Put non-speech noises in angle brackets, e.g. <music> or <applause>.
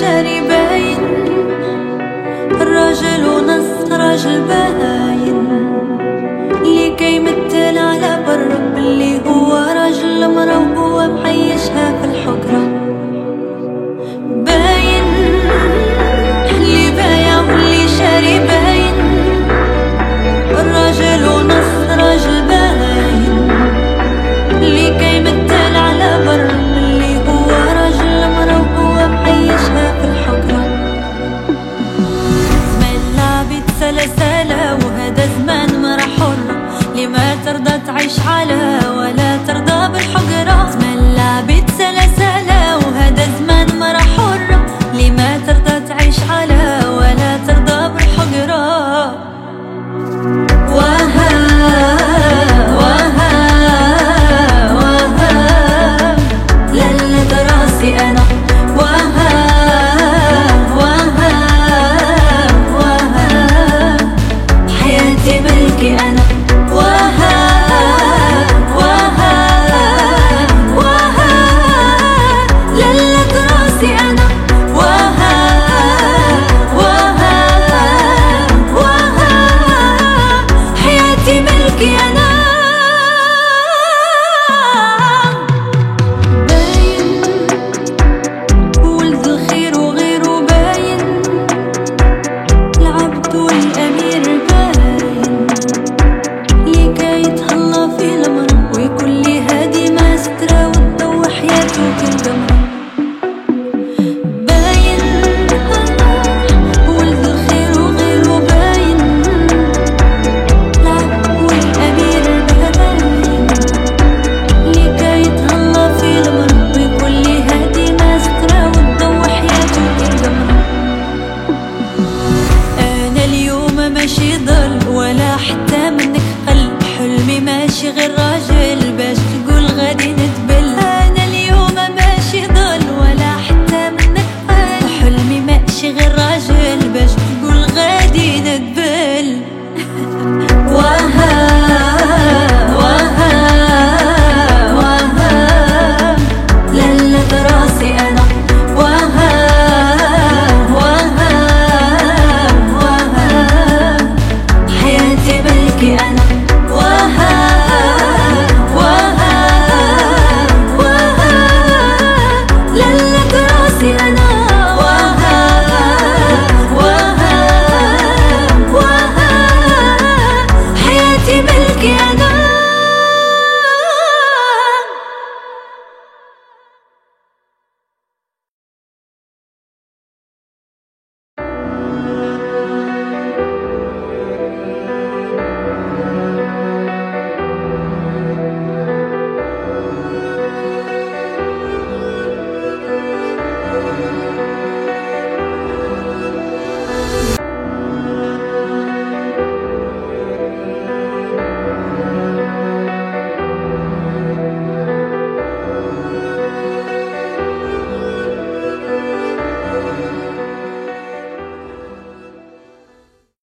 شاربين الرجل رجل باين لكي متل على برب اللي هو غير راجل باش تقول غادي أنا اليوم ماشي ضل ولا حلمي ماشي غير راجل باش تقول غادي <laughs> وها أنا.